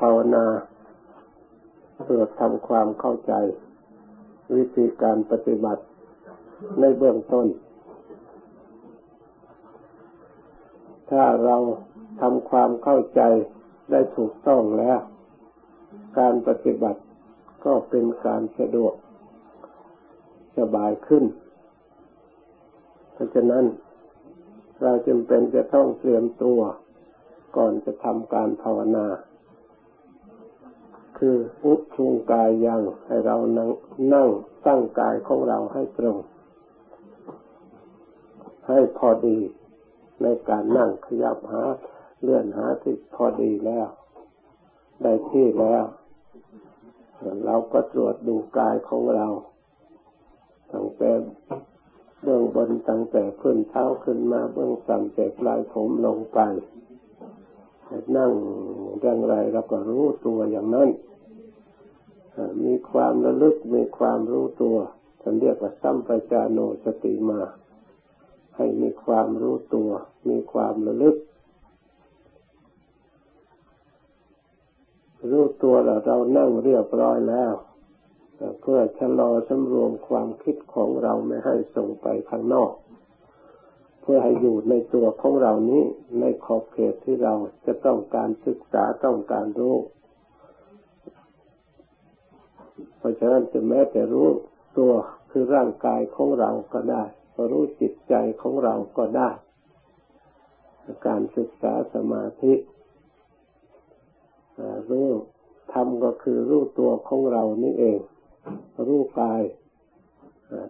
ภาวนาเพื่อทำความเข้าใจ วิธีการปฏิบัติในเบื้องต้น ถ้าเราทำความเข้าใจได้ถูกต้องแล้ว การปฏิบัติก็เป็นการสะดวก สบายขึ้น เพราะฉะนั้น เราจำเป็นจะต้องเตรียมตัวก่อนจะทำการภาวนา คืออุชุงกายยังให้เรานั่งนั่งตั้งกายของเราให้ตรง ให้พอดีในการนั่งขยับหาเลื่อนหาที่พอดีแล้ว ได้ที่แล้ว เราก็ตรวจดูกายของเราตั้งแต่เบื้องบนตั้งแต่ขึ้นเท้าขึ้นมาเบื้องต่ำแต่ปลายผมลงไปนั่งอย่างไรเราก็รู้ตัวอย่างนั้น มีความระลึกมีความรู้ตัวท่านเรียกว่าสัมปจาโนสติมา ให้มีความรู้ตัว มีความระลึก รู้ตัวแล้วเรานั่งเรียบร้อยแล้ว เพื่อชะลอสำรวมความคิดของเราไม่ให้ส่งไปข้างนอก เพื่อให้อยู่ในตัวของเรานี้ในขอบเขตที่เราจะต้องการศึกษาต้องการรู้ เพราะฉะนั้นจะแม้แต่รู้ตัวคือร่างกายของเราก็ได้รู้จิตใจของเราก็ได้ การศึกษาสมาธิรู้ทำก็คือรู้ตัวของเรานี่เอง รู้กาย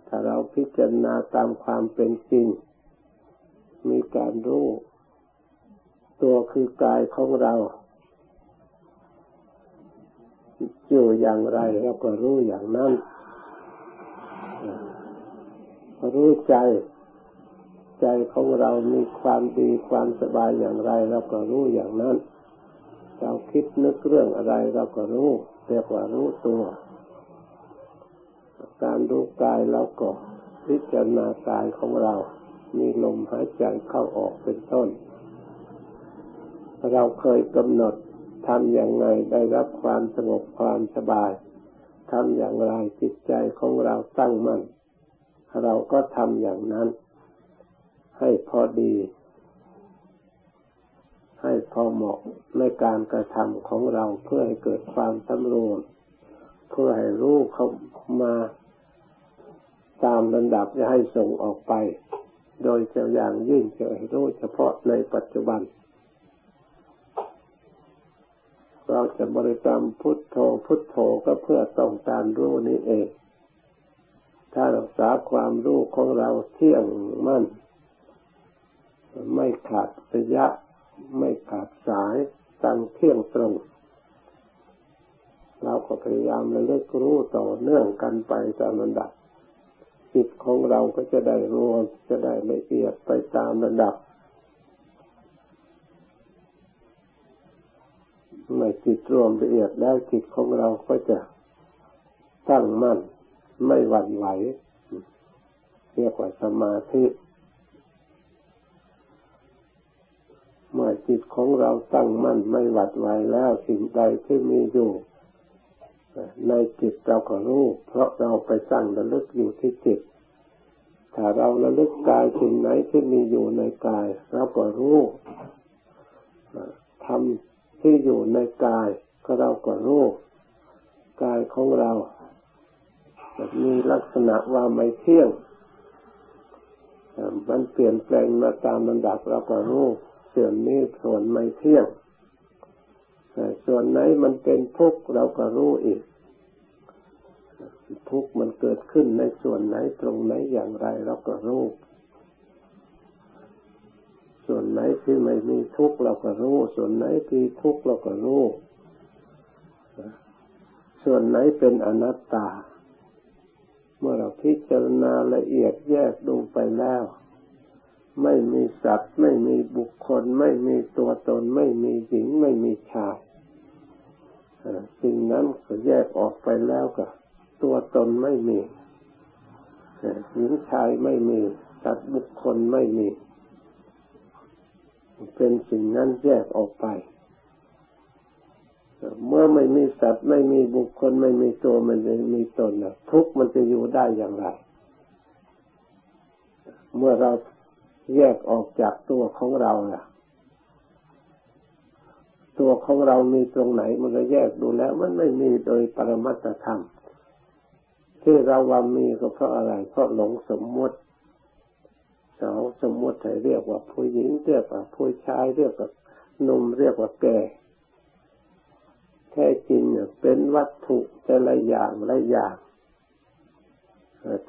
ถ้าเราพิจารณาตามความเป็นจริง มีการรู้ ตัวคือกายของเรา อยู่อย่างไรเราก็รู้อย่างนั้นรู้ใจ ใจของเรามีความดีความสบายอย่างไรเราก็รู้อย่างนั้น เราคิดนึกเรื่องอะไรเราก็รู้เรียกว่ารู้ตัว การดูกายแล้วก็พิจารณากายของเรา มีลมหายใจเข้าออกเป็นต้น เราเคยกำหนด ทำอย่างไรได้รับความสงบความสบายทำอย่างไรจิตใจของเราตั้งมั่นเราก็ทำอย่างนั้น ให้พอดี ให้พอเหมาะในการกระทำของเราเพื่อให้เกิดความสำรวมเพื่อให้รู้เข้ามาตามระดับจะให้ส่งออกไป โดยเฉอย่างยิ่งจะให้รู้เฉพาะในปัจจุบัน เราจะบริกรรมพุทโธพุทโธก็เพื่อต้องการรู้นี้เอง ถ้ารักษาความรู้ของเราเที่ยงมั่น ไม่ขาดระยะ ไม่ขาดสายตั้งเที่ยงตรง เราก็พยายามระลึกรู้ต่อเนื่องกันไปตามลำดับจิตของเราก็จะได้รวมจะได้ละเอียดไปตามระดับเมื่อ จิตรวมละเอียดแล้วจิตของเราก็จะตั้งมั่นไม่หวั่นไหว เรียกว่าสมาธิ เมื่อจิตของเราตั้งมั่นไม่หวั่นไหวแล้วสิ่งใดที่มีอยู่ในจิตเราก็รู้ เพราะเราไปตั้งระลึกอยู่ที่จิต ถ้าเราระลึกกายสิ่งไหนที่มีอยู่ในกายเราก็รู้ทำ ที่อยู่ในกายก็เราก็รู้กายของเรามีลักษณะว่าไม่เที่ยงมันเปลี่ยนแปลงมาตามลำดับเราก็รู้ส่วนนี้ส่วนไม่เที่ยงส่วนไหนมันเป็นทุกข์เราก็รู้อีก ทุกข์มันเกิดขึ้นในส่วนไหนตรงไหนอย่างไรเราก็รู้ ส่วนไหนที่ไม่มีทุกข์เราก็รู้ ส่วนไหนที่ทุกข์เราก็รู้ส่วนไหนเป็นอนัตตา เมื่อเราพิจารณาละเอียดแยกดูไปแล้ว ไม่มีสัตว์ ไม่มีบุคคล ไม่มีตัวตน ไม่มีหญิง ไม่มีชายสิ่งนั้นก็แยกออกไปแล้วก็ตัวตนไม่มีหญิงชายไม่มี สัตว์บุคคลไม่มี เป็นสิ่งนั้นแยกออกไป เมื่อไม่มีสัตว์ไม่มีบุคคลไม่มีตัวมันจะมีตนทุกมันจะอยู่ได้อย่างไร เมื่อเราแยกออกจากตัวของเราล่ะ ตัวของเรามีตรงไหนมันก็แยกดูแล้ว มันไม่มีโดยปรมัตธรรม ที่เราว่ามีก็เพราะอะไร เพราะหลงสมมติ เขาสมมติให้เรียกว่าผู้หญิงเรียกว่าผู้ชายเรียกว่านุ่มเรียกว่าแก่แท้จริงเนี่ยเป็นวัตถุแต่ละอย่างละอย่าง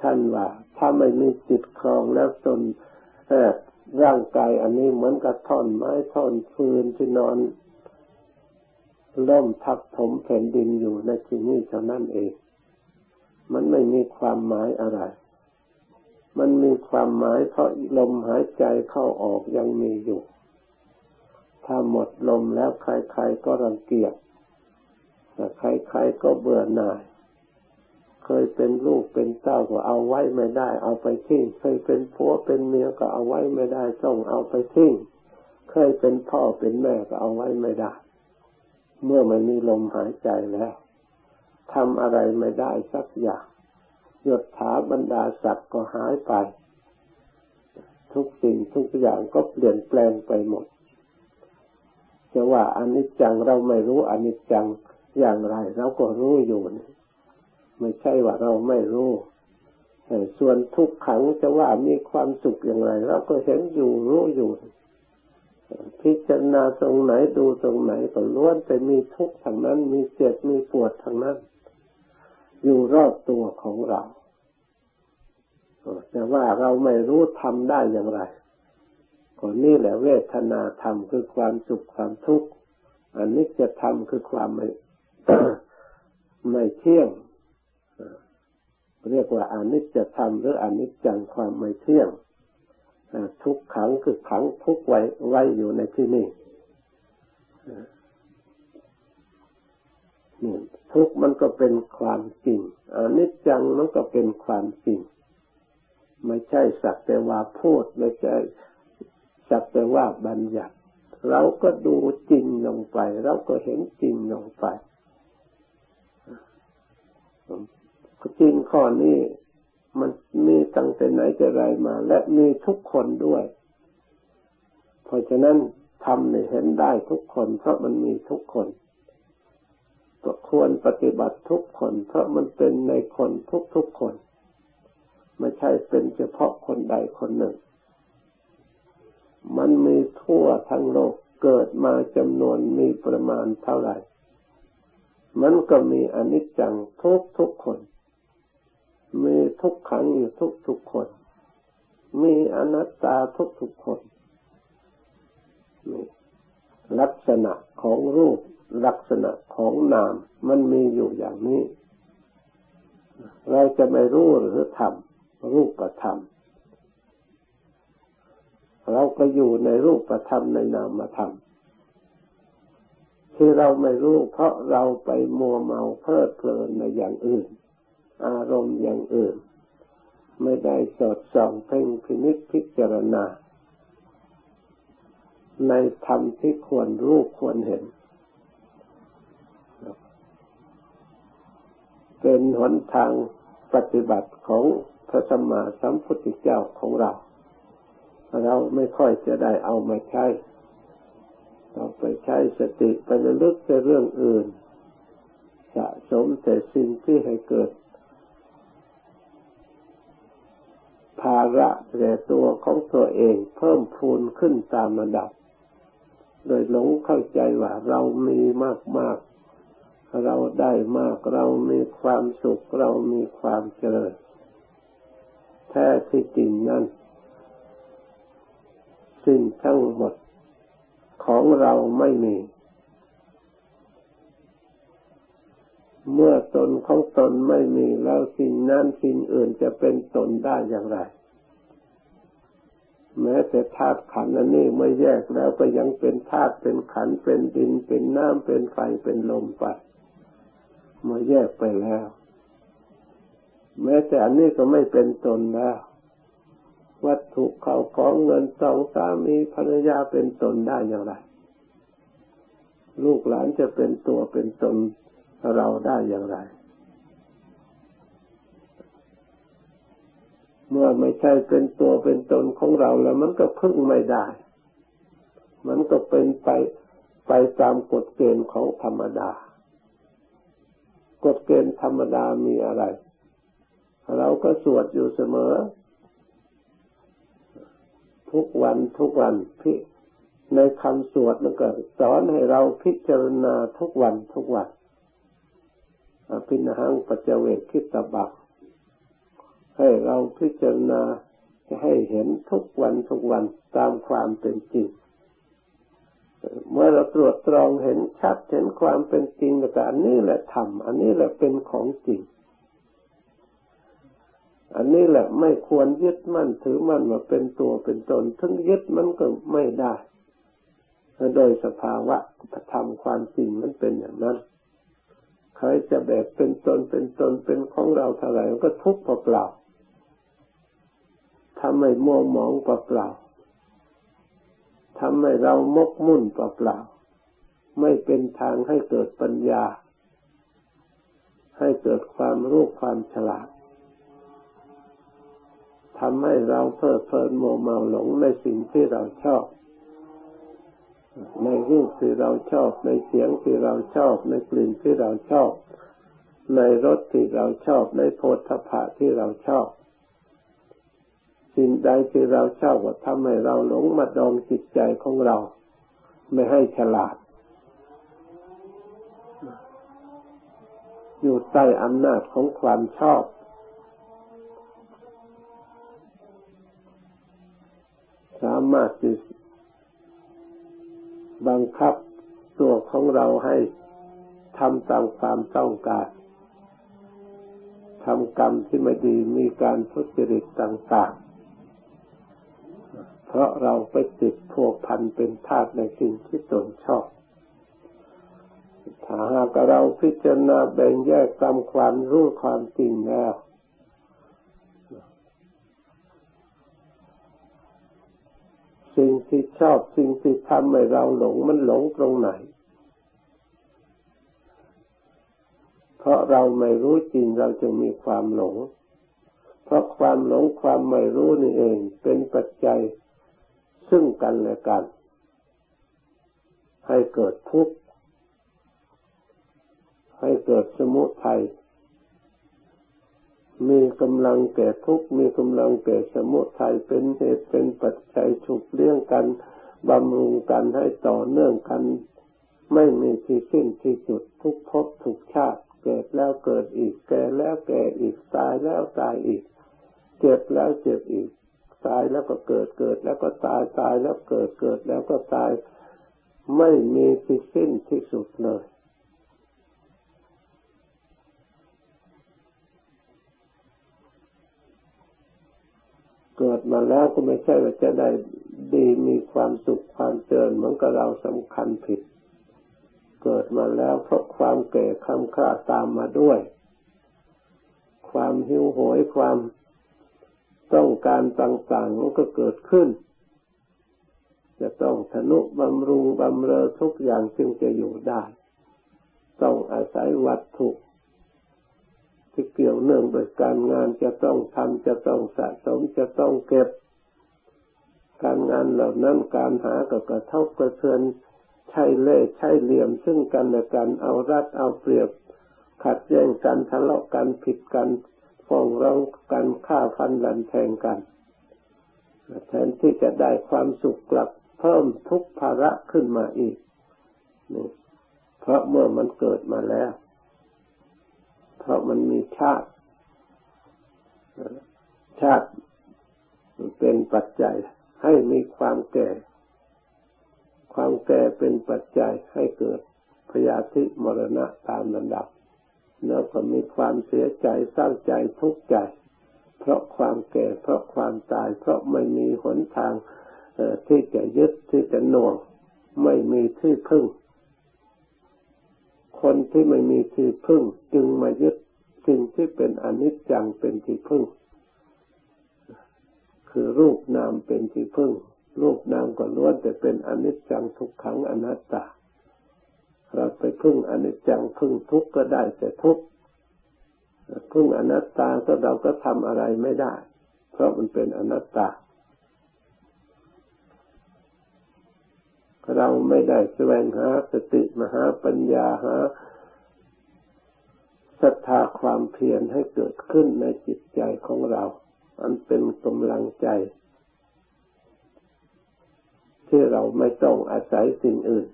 ท่านว่า ถ้าไม่มีจิตครองแล้วตนร่างกายอันนี้เหมือนกับท่อนไม้ท่อนฟืนที่นอนล่มทับถมแผ่นดินอยู่ในที่นี้เท่านั้นเอง มันไม่มีความหมายอะไร มันมีความหมายเพราะลมหายใจเข้าออกยังมีอยู่ ถ้าหมดลมแล้วใครๆก็รังเกียจแต่ใครๆก็เบื่อหน่าย เคยเป็นลูกเป็นเต้าก็เอาไว้ไม่ได้ เอาไปทิ้ง เคยเป็นผัวเป็นเมียก็เอาไว้ไม่ได้ต้องเอาไปทิ้ง เคยเป็นพ่อเป็นแม่ก็เอาไว้ไม่ได้ เมื่อมันมีลมหายใจแล้วทำอะไรไม่ได้สักอย่าง ยดถาบรรดาศักดิ์ก็หายไป ทุกสิ่งทุกอย่างก็เปลี่ยนแปลงไปหมดจะว่าอนิจจังเราไม่รู้อนิจจังอย่างไร เราก็รู้อยู่นี่ไม่ใช่ว่าเราไม่รู้ส่วนทุกขังจะว่ามีความสุขอย่างไร เราก็เห็นอยู่รู้อยู่ พิจารณาตรงไหนดูตรงไหนก็ล้วนแต่มีทุกข์ทางนั้น มีเจ็บมีปวดทางนั้น อยู่รอบตัวของเราแต่ว่าเราไม่รู้ทำได้อย่างไรก็นี่แหละเวทนาธรรมคือความสุขความทุกข์อันนี้จะทำคือความไม่ไม่เที่ยงเรียกว่าอนิจจธรรมหรืออนิจจังความไม่เที่ยงทุกขังคือขังทุกไว้ไว้อยู่ในที่นี้ นี่ทุกมันก็เป็นความจริงอนิจจังมันก็เป็นความจริง ไม่ใช่สักแต่ว่าพูดไม่ใช่สักแต่ว่าบัญญัติ เราก็ดูจริงลงไป เราก็เห็นจริงลงไปจริงข้อนี้มันมีตั้งแต่ไหนแต่ไรมา และมีทุกคนด้วย เพราะฉะนั้นทำเนี่ยเห็นได้ทุกคน เพราะมันมีทุกคน ก็ควรปฏิบัติทุกคน เพราะมันเป็นในคนทุกทุกคน ไม่ใช่เป็นเฉพาะคนใดคนหนึ่ง มันมีทั่วทั้งโลกเกิดมาจำนวนมีประมาณเท่าไหร่ มันก็มีอนิจจังทุกทุกคน มีทุกขังอยู่ทุกทุกคน มีอนัตตาทุกทุกคนลักษณะของรูป ลักษณะของนามมันมีอยู่อย่างนี้ เราจะไม่รู้หรือทำรูปประธรรมเราก็อยู่ในรูปประธรรมในนามธรรมที่เราไม่รู้เพราะเราไปมัวเมาเพลิดเพลินในอย่างอื่น อารมณ์อย่างอื่น ไม่ได้สดส่องเพ่งพินิจพิจารณา ในธรรมที่ควรรู้ควรเห็น เป็นหนทางปฏิบัติของพระสัมมาสัมพุทธเจ้าของเรา เราไม่ค่อยจะได้เอามาใช้เราไปใช้สติไประลึกแต่เรื่องอื่น สะสมแต่สิ่งที่ให้เกิด ภาระแก่ตัวของตัวเองเพิ่มพูนขึ้นตามระดับ โดยหลงเข้าใจว่าเรามีมากมาก เราได้มากเรามีความสุขเรามีความเจริญแท้ที่จริงนั้นสิ่งทั้งหมดของเราไม่มี เมื่อตนของตนไม่มีแล้วสิ่งนั้นสิ่งอื่นจะเป็นตนได้อย่างไร แม้แต่ธาตุขันธ์อันนี้ไม่แยกแล้วก็ยังเป็นธาตุเป็นขันธ์เป็นดินเป็นน้ำเป็นไฟเป็นลมไป มื่อแยกไปแล้ว แม้แต่อันนี้ก็ไม่เป็นตนแล้ว วัตถุเขาของเงินสองสามีภรรยาเป็นตนได้อย่างไร ลูกหลานจะเป็นตัวเป็นตนเราได้อย่างไร เมื่อไม่ใช่เป็นตัวเป็นตนของเราแล้ว มันก็พึ่งไม่ได้ มันก็เป็นไปไปตามกฎเกณฑ์ของธรรมดา กฎเกณฑ์ธรรมดามีอะไร เราก็สวดอยู่เสมอ ทุกวันทุกวันพิในคำสวดมันก็สอนให้เราพิจารณาทุกวันทุกวันอภินหังปัจเจเวคิตบักให้เราพิจารณาให้เห็นทุกวันทุกวันตามความเป็นจริง เมื่อเราตรวจตรองเห็นชัดเห็นความเป็นจริงแต่อันนี้แหละธรรมอันนี้แหละเป็นของจริง อันนี้แหละไม่ควรยึดมั่นถือมั่นว่าเป็นตัวเป็นตนถึงยึดมันก็ไม่ได้โดยสภาวะธรรมความจริงมันเป็นอย่างนั้นใครจะแบกเป็นตนเป็นตนเป็นของเราเท่าไหร่ก็ทุกข์เปล่าทำให้มัวหมองเปล่า ทำให้เรามกมุ่นเปล่าไม่เป็นทางให้เกิดปัญญา ให้เกิดความรู้ความฉลาดทำให้เราเพลิดเพลินโมเมาหลงในสิ่งที่เราชอบ ในรูปที่เราชอบ ในเสียงที่เราชอบ ในกลิ่นที่เราชอบ ในรสที่เราชอบ ในโพธภะที่เราชอบ สิ่งใดที่เราชอบก็ทำให้เราหลงมาดองจิตใจของเรา ไม่ให้ฉลาด อยู่ใต้อำนาจของความชอบ สามารถที่บังคับตัวของเราให้ทำตามความต้องการทำกรรมที่ไม่ดีมีการทุจริตต่าง เพราะเราไปติดพวกพันเป็นทาสในสิ่งที่ตนชอบถ้าหากเราพิจารณาแบ่งแยกตามความรู้ความจริงแล้วสิ่งที่ชอบสิ่งที่ทำให้เราหลงมันหลงตรงไหน เพราะเราไม่รู้จริงเราจะมีความหลง เพราะความหลงความไม่รู้นี่เอง เป็นปัจจัย ซึ่งกันและกัน ให้เกิดทุกข์ ให้เกิดสมุทัยมีกำลังแก่ทุกข์มีกำลังแก่สมุทัยเป็นเหตุเป็นปัจจัยฉุกเลี้ยงกันบำรุงกันให้ต่อเนื่องกัน ไม่มีที่สิ้นที่สุดทุกภพทุกชาติ เกิดแล้วเกิดอีกแก่แล้วแก่อีกตายแล้วตายอีก เจ็บแล้วเจ็บอีก ตายแล้วก็เกิดเกิด แล้วก็ตายตายแล้วเกิดเกิด แล้วก็ตาย ไม่มีที่สิ้นที่สุดเลย เกิดมาแล้วก็ไม่ใช่ว่าจะได้ดีมีความสุขความเจริญเหมือนกับเราสำคัญผิด เกิดมาแล้วเพราะความแก่คำค่าตามมาด้วย ความหิวโหยความ ต้องการต่าง ๆ มันก็เกิดขึ้น จะต้องทนุบำรุงบำเรอทุกอย่างจึงจะอยู่ได้ ต้องอาศัยวัตถุที่เกี่ยวเนื่องโดยการงานจะต้องทำจะต้องสะสมจะต้องเก็บ การงานเหล่านั้นการหาก็กระทบกระเทือนใช่เล่ใช่เหลี่ยม ซึ่งกันและกันเอารัดเอาเปรียบ ขัดแย้งกันทะเลาะกันผิดกัน ฟ้องร้องกันฆ่าฟันลันแทงกันแทนที่จะได้ความสุขกลับเพิ่มทุกภาระขึ้นมาอีกนี่เพราะเมื่อมันเกิดมาแล้ว เพราะมันมีชาติ ชาติเป็นปัจจัยให้มีความแก่ ความแก่เป็นปัจจัยให้เกิดพยาธิมรณะตามลำดับ แล้วก็มีความเสียใจเศร้าใจทุกข์ใจ เพราะความแก่เพราะความตาย เพราะไม่มีหนทางที่จะยึดที่จะหน่วง ไม่มีที่พึ่ง คนที่ไม่มีที่พึ่ง จึงมายึดสิ่งที่เป็นอนิจจังเป็นที่พึ่ง คือรูปนามเป็นที่พึ่ง รูปนามก็ล้วนแต่เป็นอนิจจังทุกขังอนัตตา เราไปพึ่งอนิจจังพึ่งทุกข์ก็ได้แต่ทุกข์พึ่งอนัตตาก็เราก็ทำอะไรไม่ได้ เพราะมันเป็นอนัตตา เราไม่ได้แสวงหาสติมหาปัญญาหาศรัทธาความเพียรให้เกิดขึ้นในจิตใจของเรา อันเป็นกำลังใจ ที่เราไม่ต้องอาศัยสิ่งอื่น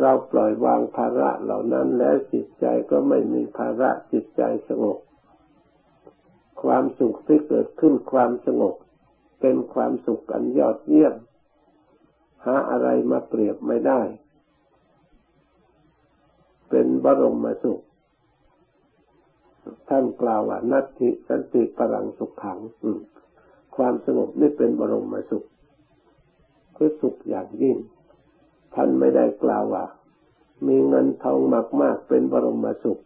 เราปล่อยวางภาระเหล่านั้นแล้วจิตใจก็ไม่มีภาระจิตใจสงบ ความสุขที่เกิดขึ้นความสงบ เป็นความสุขอันยอดเยี่ยม หาอะไรมาเปรียบไม่ได้ เป็นบรมสุข ท่านกล่าวว่านัตติสันติปรังสุขขังความสงบนี่เป็นบรมสุข คือสุขอย่างยิ่ง ท่านไม่ได้กล่าวว่า มีเงินทองมากมากเป็นบรมสุข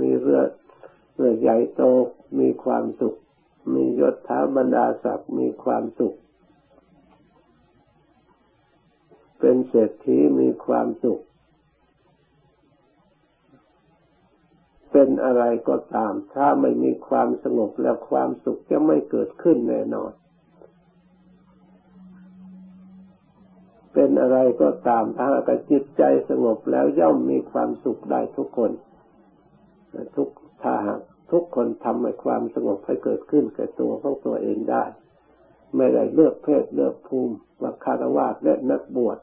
มีเรือเรือใหญ่โตมีความสุข มียศถาบรรดาศักดิ์มีความสุข เป็นเศรษฐีมีความสุข เป็นอะไรก็ตาม ถ้าไม่มีความสงบแล้วความสุขจะไม่เกิดขึ้นแน่นอนเป็น อะไรก็ตามถ้ากับจิตใจสงบแล้วย่อมมีความสุขได้ทุกคน ทุกถ้าหากทุกคนทำให้ความสงบให้เกิดขึ้นแก่ตัวของตัวเองได้ ไม่ได้เลือกเพศเลือกภูมิว่าคารวะและนักบวช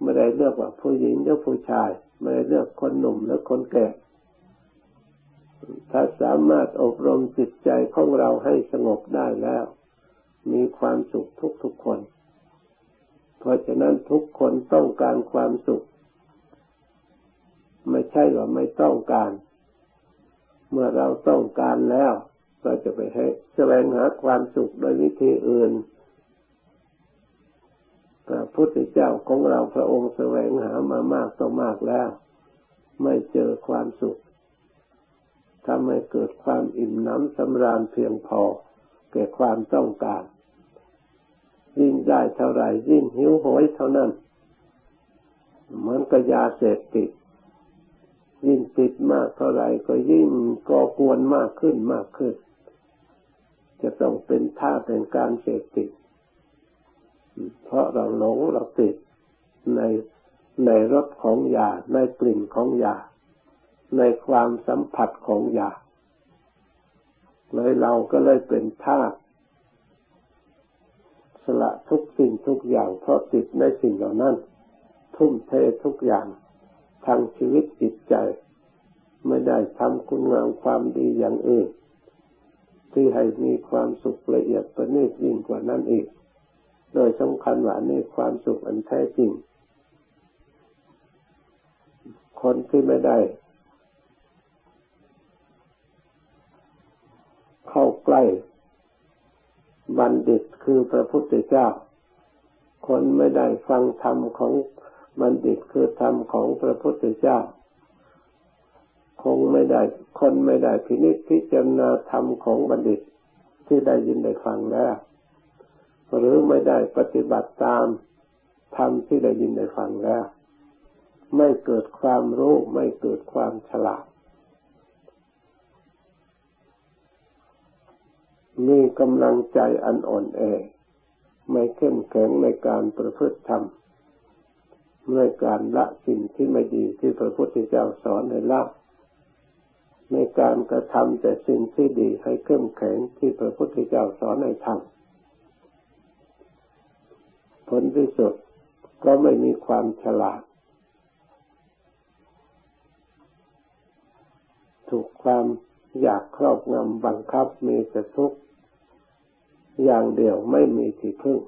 ไม่ได้เลือกว่าผู้หญิงหรือผู้ชาย ไม่ได้เลือกคนหนุ่มหรือคนแก่ ถ้าสามารถอบรมจิตใจของเราให้สงบได้แล้ว มีความสุขทุกทุกคน เพราะฉะนั้นทุกคนต้องการความสุข ไม่ใช่ว่าไม่ต้องการ เมื่อเราต้องการแล้ว เราจะไปให้แสวงหาความสุขโดยวิธีอื่นพระพุทธเจ้าของเราพระองค์แสวงหามามากต่อมากแล้ว ไม่เจอความสุขทำให้เกิดความอิ่มน้ำสำราญเพียงพอแก่ความต้องการ ยิ่งได้เท่าไหร่ยิ่งหิวโหยเท่านั้น เหมือนกับยาเสพติด ยิ่งติดมากเท่าไหร่ก็ยิ่งก่อกวนมากขึ้นมากขึ้น จะต้องเป็นท่าเป็นการเสพติด เพราะเราหลงเราติดในในรสของยา ในกลิ่นของยา ในความสัมผัสของยาเลยเราก็เลยเป็นทาส สละทุกสิ่งทุกอย่างเพราะติดในสิ่งเหล่านั้น ทุ่มเททุกอย่างทางชีวิตจิตใจ ไม่ได้ทำคุณงามความดีอย่างอื่น ที่ให้มีความสุขละเอียดประณีตยิ่งกว่านั้นอีก โดยสำคัญว่านี่ความสุขอันแท้จริง คนที่ไม่ได้เข้าใกล้ บัณฑิตคือพระพุทธเจ้า คนไม่ได้ฟังธรรมของบัณฑิตคือธรรมของพระพุทธเจ้า คงไม่ได้ คนไม่ได้พินิจพิจารณาธรรมของบัณฑิตที่ได้ยินได้ฟังแล้ว หรือไม่ได้ปฏิบัติตามธรรมที่ได้ยินได้ฟังแล้ว ไม่เกิดความรู้ไม่เกิดความฉลาด มีกำลังใจอันอ่อนแอ ไม่เข้มแข็งในการประพฤติธรรมในการละสิ่งที่ไม่ดีที่พระพุทธเจ้าสอนให้ละในการกระทำแต่สิ่งที่ดีให้เข้มแข็งที่พระพุทธเจ้าสอนให้ทำผลที่สุดก็ไม่มีความฉลาด ถูกความอยากครอบงำบังคับมีแต่ทุกข์ อย่างเดียวไม่มีที่พึ่ง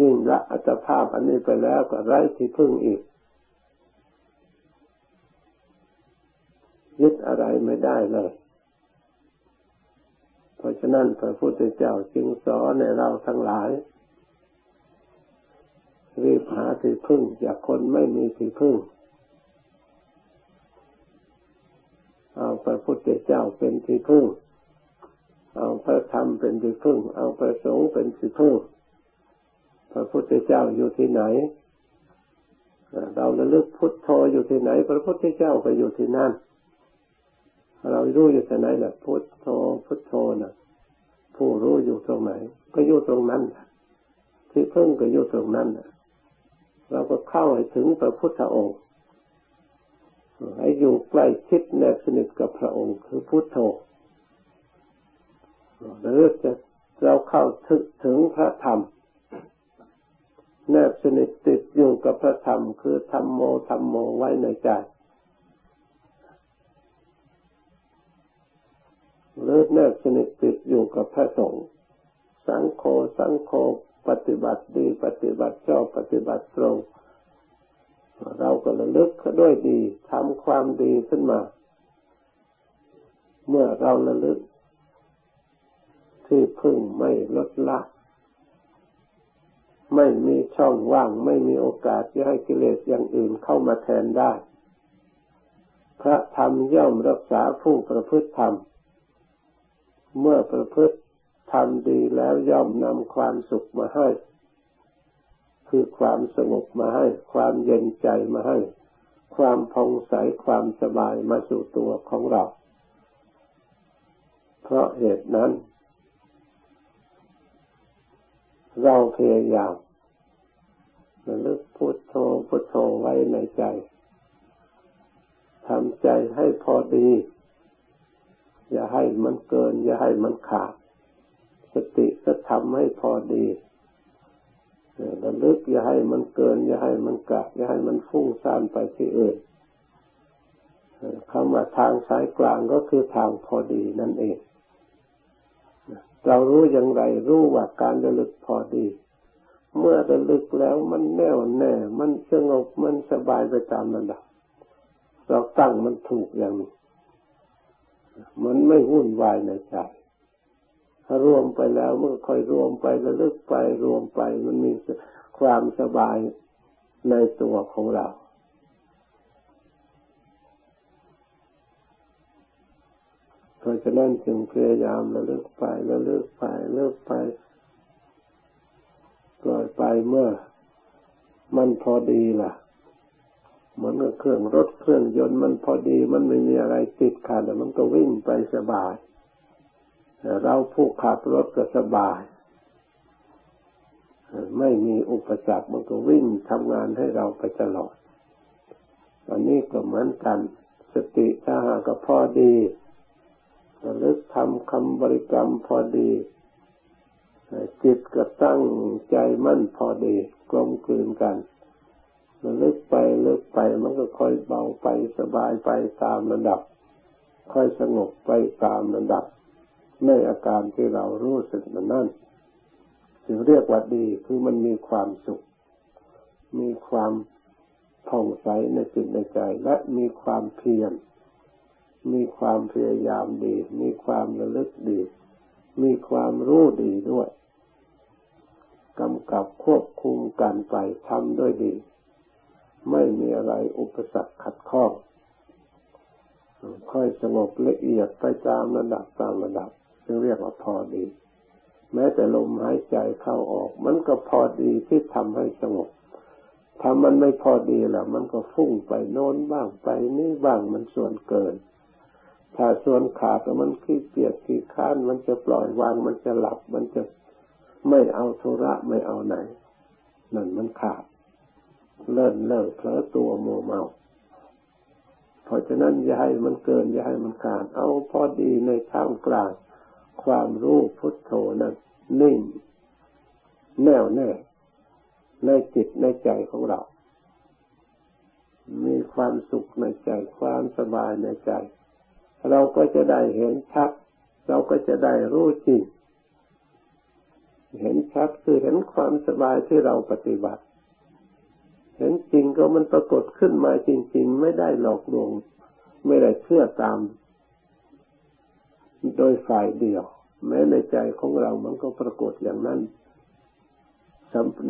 ยิ่งละอัตภาพอันนี้ไปแล้วก็ไร้ที่พึ่งอีก ยึดอะไรไม่ได้เลย เพราะฉะนั้นพระพุทธเจ้าจึงสอนในเราทั้งหลาย รีบหาที่พึ่งจากคนไม่มีที่พึ่งเอาพระพุทธเจ้าเป็นที่พึ่ง เอาพระธรรมเป็นที่พึ่ง เอาพระสงฆ์เป็นที่พึ่ง พระพุทธเจ้าอยู่ที่ไหน เราระลึกพุทโธอยู่ที่ไหน พระพุทธเจ้าก็อยู่ที่นั่น เรารู้อยู่ที่ไหนแหละพุทโธพุทโธนะผู้รู้อยู่ตรงไหน ก็อยู่ตรงนั้นที่พึ่งก็อยู่ตรงนั้นเราก็เข้าให้ถึงพระพุทธองค์ให้อยู่ใกล้ชิดแนบสนิทกับพระองค์คือพุทโธ หรือจะเราเข้าถึงถึงพระธรรมแนบสนิทติดอยู่กับพระธรรม คือธรรมโมธรรมโมไว้ในใจหรือแนบสนิทติดอยู่กับพระสงฆ์สังโฆสังโฆปฏิบัติดี ปฏิบัติชอบปฏิบัติตรง เราก็ระลึกด้วยดีทำความดีขึ้นมา เมื่อเราระลึก ที่พึ่งไม่ลดละ ไม่มีช่องว่าง ไม่มีโอกาสที่ให้กิเลสอย่างอื่นเข้ามาแทนได้ พระธรรมย่อมรักษาผู้ประพฤติธรรม เมื่อประพฤติทำดีแล้วย่อมนำความสุขมาให้ คือความสงบมาให้ ความเย็นใจมาให้ ความพองใสความสบายมาสู่ตัวของเรา เพราะเหตุนั้น เราพยายามระลึกพุทโธพุทโธไว้ในใจทำใจให้พอดี อย่าให้มันเกิน อย่าให้มันขาด สติก็ทำให้พอดีระลึกอย่าให้มันเกิน อย่าให้มันกะอย่าให้มันฟุ้งซ่านไปที่อื่นคำว่าทางสายกลางก็คือทางพอดีนั่นเอง เรารู้อย่างไร รู้ว่าการระลึกพอดี เมื่อระลึกแล้วมันแน่วแน่ มันสงบมันสบายไปตามระดับ เราตั้งมันถูกอย่างนี้มันไม่วุ่นวายในใจถ้ารวมไปแล้วมันค่อยรวมไประลึกไปรวมไป มันมีความสบายในตัวของเรา เพราะฉะนั้นจึงพยายามระลึกไประลึกไประลึกไปปล่อยไปเมื่อ มันพอดีล่ะเหมือนกับเครื่องรถเครื่องยนต์มันพอดี มันไม่มีอะไรติดขัดมันก็วิ่งไปสบายเราผู้ขับรถก็สบาย ไม่มีอุปสรรคมันก็วิ่งทำงานให้เราไปตลอดอันนี้ก็เหมือนกัน สติถ้าหากพอดี ระลึกทำคำบริกรรมพอดี จิตก็ตั้งใจมั่นพอดีกลมกลืนกันมันลึกไปลึกไปมันก็ค่อยเบาไปสบายไปตามระดับ ค่อยสงบไปตามระดับ ในอาการที่เรารู้สึกมันนั่นถึงเรียกว่าดีคือมันมีความสุข มีความผ่องใสในจิตในใจ และมีความเพียร มีความพยายามดี มีความระลึกดี มีความรู้ดีด้วยกำกับควบคุมกันไปทำด้วยดี ไม่มีอะไรอุปสรรคขัดข้องค่อยสงบละเอียดไปตามระดับตามระดับซึ่งเรียกว่าพอดี แม้แต่ลมหายใจเข้าออก มันก็พอดีที่ทำให้สงบถ้ามันไม่พอดีแล้วมันก็ฟุ้งไปโน้นบ้างไปนี่บ้างมันส่วนเกิน ถ้าส่วนขาดมันขี้เกียจขี้ค้านมันจะปล่อยวาง มันจะหลับ มันจะไม่เอาธุระไม่เอาไหน นั่นมันขาด เลิ่นเลิกเผลอตัวโมเมาเพราะฉะนั้นอย่าให้มันเกินอย่าให้มันขาด เอาพอดีในท่ามกลาง ความรู้พุทโธนั้นนิ่ง แน่วแน่ในจิตในใจของเรา มีความสุขในใจความสบายในใจ เราก็จะได้เห็นชัด เราก็จะได้รู้จริง เห็นชัดคือเห็นความสบายที่เราปฏิบัติ เห็นจริงก็มันปรากฏขึ้นมาจริง ๆ ไม่ได้หลอกลวง ไม่ได้เชื่อตาม โดยฝ่ายเดียว แม้ในใจของเรามันก็ปรากฏอย่างนั้น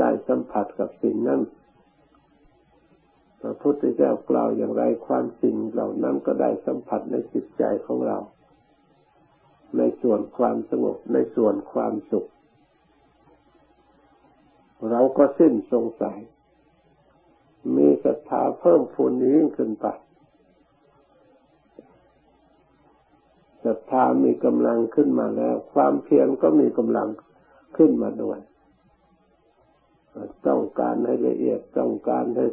ได้สัมผัสกับสิ่งนั้น พระพุทธเจ้ากล่าวอย่างไรความจริงเหล่านั้นก็ได้สัมผัสในจิตใจของเรา ในส่วนความสงบในส่วนความสุข เราก็สิ้นสงสัย มีศรัทธาเพิ่มพูนยิ่งขึ้นไปศรัทธามีกำลังขึ้นมาแล้ว ความเพียรก็มีกำลังขึ้นมาด้วย ต้องการให้ละเอียดต้องการให้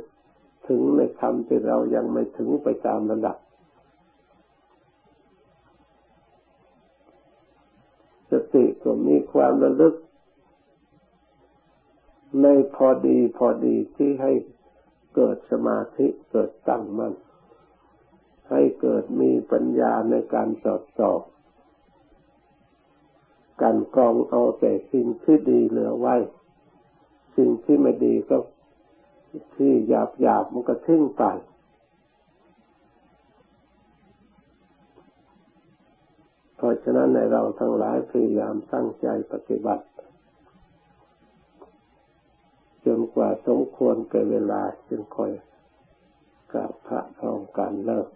ถึงในธรรมที่เรายังไม่ถึงไปตามระดับ สติก็มีความระลึก ในพอดีพอดีที่ให้เกิดสมาธิเกิดตั้งมั่นให้เกิดมีปัญญาในการสอดสอบการกองเอาแต่สิ่งที่ดีเหลือไว้ สิ่งที่ไม่ดีก็ ที่หยาบหยาบมันก็ทิ้งไป เพราะฉะนั้นในเราทั้งหลายพยายามตั้งใจปฏิบัติ จนกว่าสมควรเกิดเวลาจึงค่อยกราบพระพร้อมกันเลิก